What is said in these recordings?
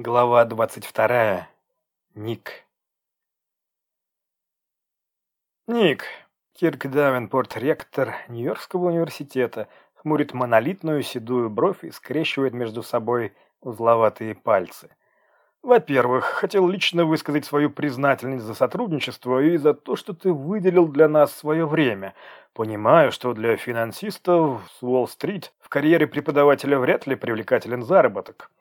Глава 22. Ник. Ник. Кирк Давенпорт, ректор Нью-Йоркского университета, хмурит монолитную седую бровь и скрещивает между собой узловатые пальцы. Во-первых, хотел лично высказать свою признательность за сотрудничество и за то, что ты выделил для нас свое время. Понимаю, что для финансистов с Уолл-стрит в карьере преподавателя вряд ли привлекателен заработок.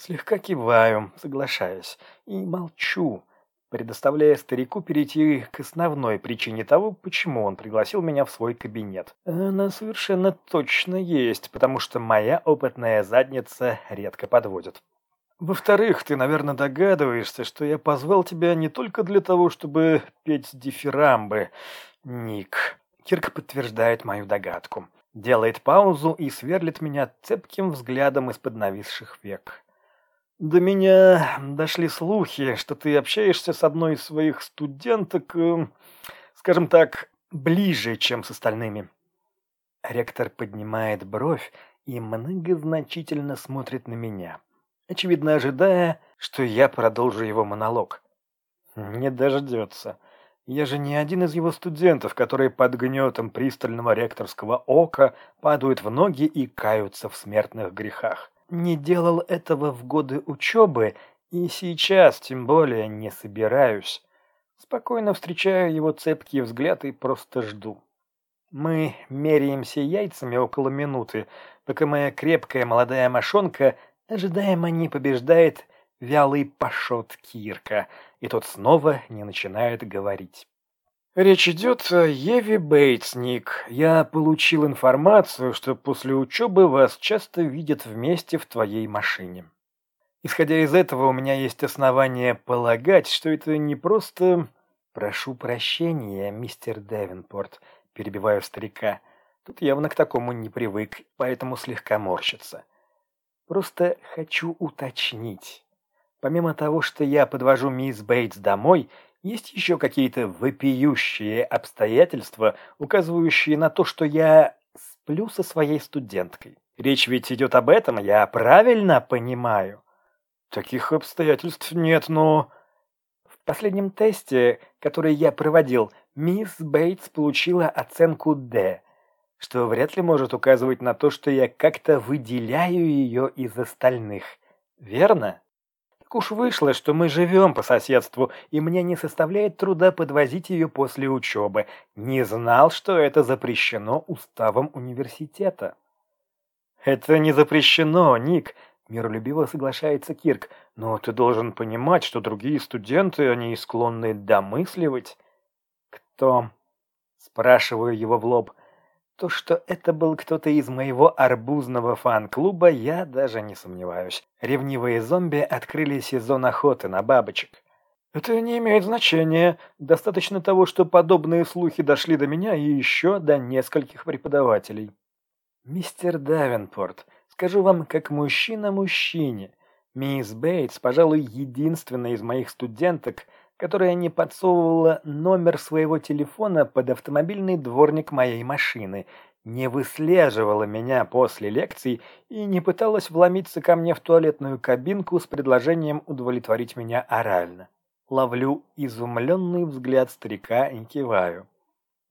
Слегка киваю, соглашаясь, и молчу, предоставляя старику перейти к основной причине того, почему он пригласил меня в свой кабинет. Она совершенно точно есть, потому что моя опытная задница редко подводит. Во-вторых, ты, наверное, догадываешься, что я позвал тебя не только для того, чтобы петь дифирамбы, Ник. Кирк подтверждает мою догадку. Делает паузу и сверлит меня цепким взглядом из-под нависших век. До меня дошли слухи, что ты общаешься с одной из своих студенток, э, скажем так, ближе, чем с остальными. Ректор поднимает бровь и многозначительно смотрит на меня, очевидно ожидая, что я продолжу его монолог. Не дождется. Я же не один из его студентов, которые под гнетом пристального ректорского ока падают в ноги и каются в смертных грехах не делал этого в годы учебы и сейчас тем более не собираюсь. Спокойно встречаю его цепкий взгляд и просто жду. Мы меряемся яйцами около минуты, пока моя крепкая молодая мошонка ожидаемо не побеждает вялый пашот Кирка, и тот снова не начинает говорить. Речь идет о Еве Бейтс, Ник. Я получил информацию, что после учебы вас часто видят вместе в твоей машине. Исходя из этого, у меня есть основания полагать, что это не просто... Прошу прощения, мистер Девинпорт, перебиваю старика. Тут явно к такому не привык, поэтому слегка морщится. Просто хочу уточнить. Помимо того, что я подвожу мисс Бейтс домой, есть еще какие-то вопиющие обстоятельства, указывающие на то, что я сплю со своей студенткой? Речь ведь идет об этом, я правильно понимаю? Таких обстоятельств нет, но... В последнем тесте, который я проводил, мисс Бейтс получила оценку «Д», что вряд ли может указывать на то, что я как-то выделяю ее из остальных. Верно? Так уж вышло, что мы живем по соседству, и мне не составляет труда подвозить ее после учебы. Не знал, что это запрещено уставом университета. Это не запрещено, Ник, миролюбиво соглашается Кирк. Но ты должен понимать, что другие студенты, они склонны домысливать. Кто? Спрашиваю его в лоб. То, что это был кто-то из моего арбузного фан-клуба, я даже не сомневаюсь. Ревнивые зомби открыли сезон охоты на бабочек. Это не имеет значения. Достаточно того, что подобные слухи дошли до меня и еще до нескольких преподавателей. Мистер Давенпорт, скажу вам как мужчина мужчине. Мисс Бейтс, пожалуй, единственная из моих студенток, которая не подсовывала номер своего телефона под автомобильный дворник моей машины, не выслеживала меня после лекций и не пыталась вломиться ко мне в туалетную кабинку с предложением удовлетворить меня орально. Ловлю изумленный взгляд старика и киваю.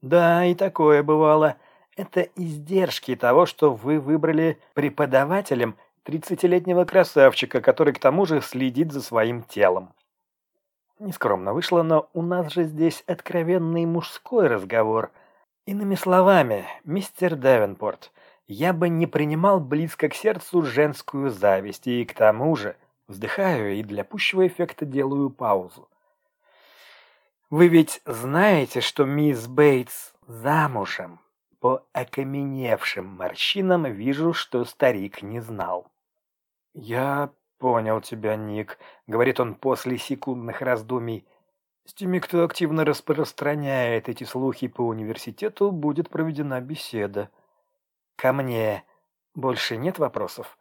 Да, и такое бывало. Это издержки того, что вы выбрали преподавателем тридцатилетнего красавчика, который к тому же следит за своим телом. Нескромно вышло, но у нас же здесь откровенный мужской разговор. Иными словами, мистер Давенпорт, я бы не принимал близко к сердцу женскую зависть, и к тому же вздыхаю и для пущего эффекта делаю паузу. Вы ведь знаете, что мисс Бейтс замужем? По окаменевшим морщинам вижу, что старик не знал. Я «Понял тебя, Ник», — говорит он после секундных раздумий. «С теми, кто активно распространяет эти слухи по университету, будет проведена беседа». «Ко мне больше нет вопросов?»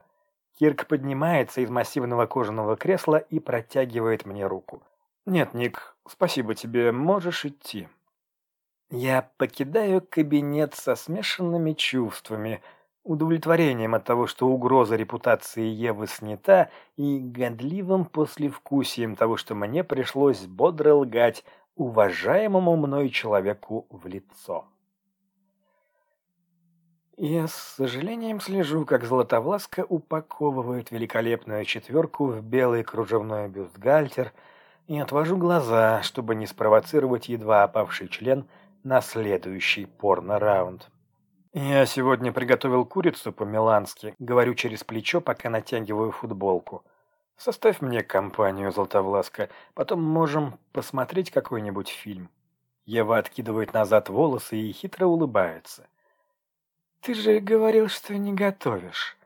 Кирк поднимается из массивного кожаного кресла и протягивает мне руку. «Нет, Ник, спасибо тебе, можешь идти». Я покидаю кабинет со смешанными чувствами — удовлетворением от того, что угроза репутации Евы снята, и годливым послевкусием того, что мне пришлось бодро лгать уважаемому мной человеку в лицо. Я с сожалением слежу, как Златовласка упаковывает великолепную четверку в белый кружевной бюстгальтер и отвожу глаза, чтобы не спровоцировать едва опавший член на следующий порно-раунд. «Я сегодня приготовил курицу по-милански», — говорю через плечо, пока натягиваю футболку. «Составь мне компанию, Златовласка, потом можем посмотреть какой-нибудь фильм». Ева откидывает назад волосы и хитро улыбается. Ты же говорил, что не готовишь.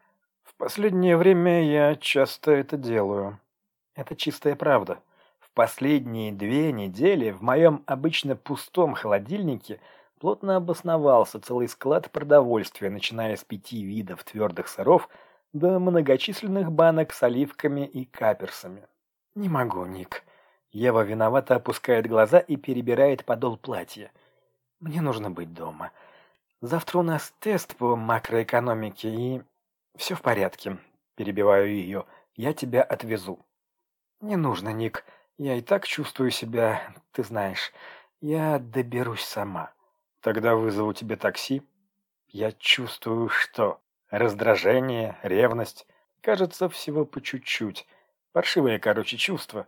В последнее время я часто это делаю. Это чистая правда. В последние две недели в моем обычно пустом холодильнике плотно обосновался целый склад продовольствия, начиная с пяти видов твердых сыров до многочисленных банок с оливками и каперсами. Не могу, Ник. Ева виновато опускает глаза и перебирает подол платья. Мне нужно быть дома. Завтра у нас тест по макроэкономике, и... Все в порядке. Перебиваю ее. Я тебя отвезу. Не нужно, Ник. Я и так чувствую себя, ты знаешь. Я доберусь сама. Тогда вызову тебе такси. Я чувствую, что... Раздражение, ревность. Кажется, всего по чуть-чуть. Паршивое, короче, чувство.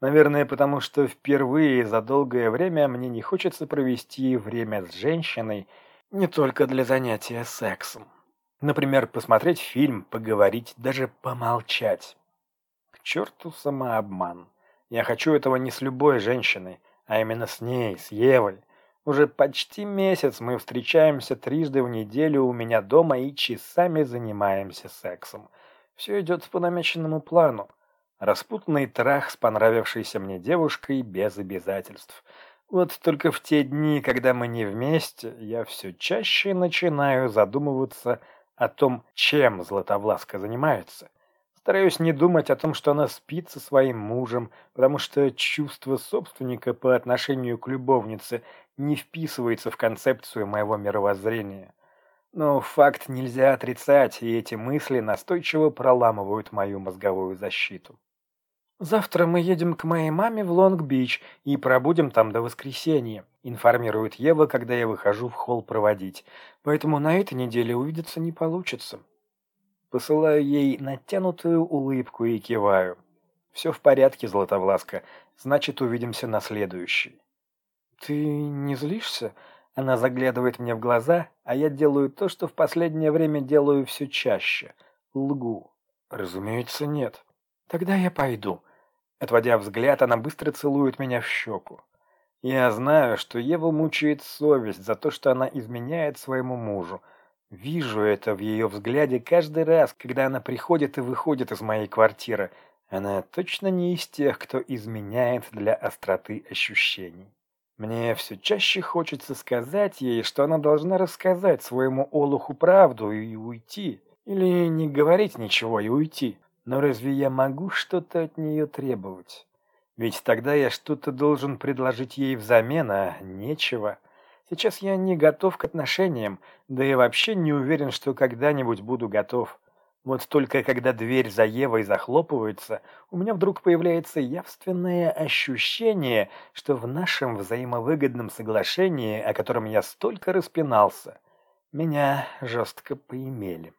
Наверное, потому что впервые за долгое время мне не хочется провести время с женщиной, не только для занятия сексом. Например, посмотреть фильм, поговорить, даже помолчать. К черту самообман. Я хочу этого не с любой женщиной, а именно с ней, с Евой. Уже почти месяц мы встречаемся трижды в неделю у меня дома и часами занимаемся сексом. Все идет по намеченному плану. Распутный трах с понравившейся мне девушкой без обязательств – вот только в те дни, когда мы не вместе, я все чаще начинаю задумываться о том, чем Златовласка занимается. Стараюсь не думать о том, что она спит со своим мужем, потому что чувство собственника по отношению к любовнице не вписывается в концепцию моего мировоззрения. Но факт нельзя отрицать, и эти мысли настойчиво проламывают мою мозговую защиту. «Завтра мы едем к моей маме в Лонг-Бич и пробудем там до воскресенья», информирует Ева, когда я выхожу в холл проводить. «Поэтому на этой неделе увидеться не получится». Посылаю ей натянутую улыбку и киваю. «Все в порядке, Златовласка. Значит, увидимся на следующей». «Ты не злишься?» Она заглядывает мне в глаза, а я делаю то, что в последнее время делаю все чаще. Лгу. «Разумеется, нет». «Тогда я пойду». Отводя взгляд, она быстро целует меня в щеку. Я знаю, что Еву мучает совесть за то, что она изменяет своему мужу. Вижу это в ее взгляде каждый раз, когда она приходит и выходит из моей квартиры. Она точно не из тех, кто изменяет для остроты ощущений. Мне все чаще хочется сказать ей, что она должна рассказать своему Олуху правду и уйти. Или не говорить ничего и уйти. Но разве я могу что-то от нее требовать? Ведь тогда я что-то должен предложить ей взамен, а нечего. Сейчас я не готов к отношениям, да и вообще не уверен, что когда-нибудь буду готов. Вот только когда дверь за Евой захлопывается, у меня вдруг появляется явственное ощущение, что в нашем взаимовыгодном соглашении, о котором я столько распинался, меня жестко поимели.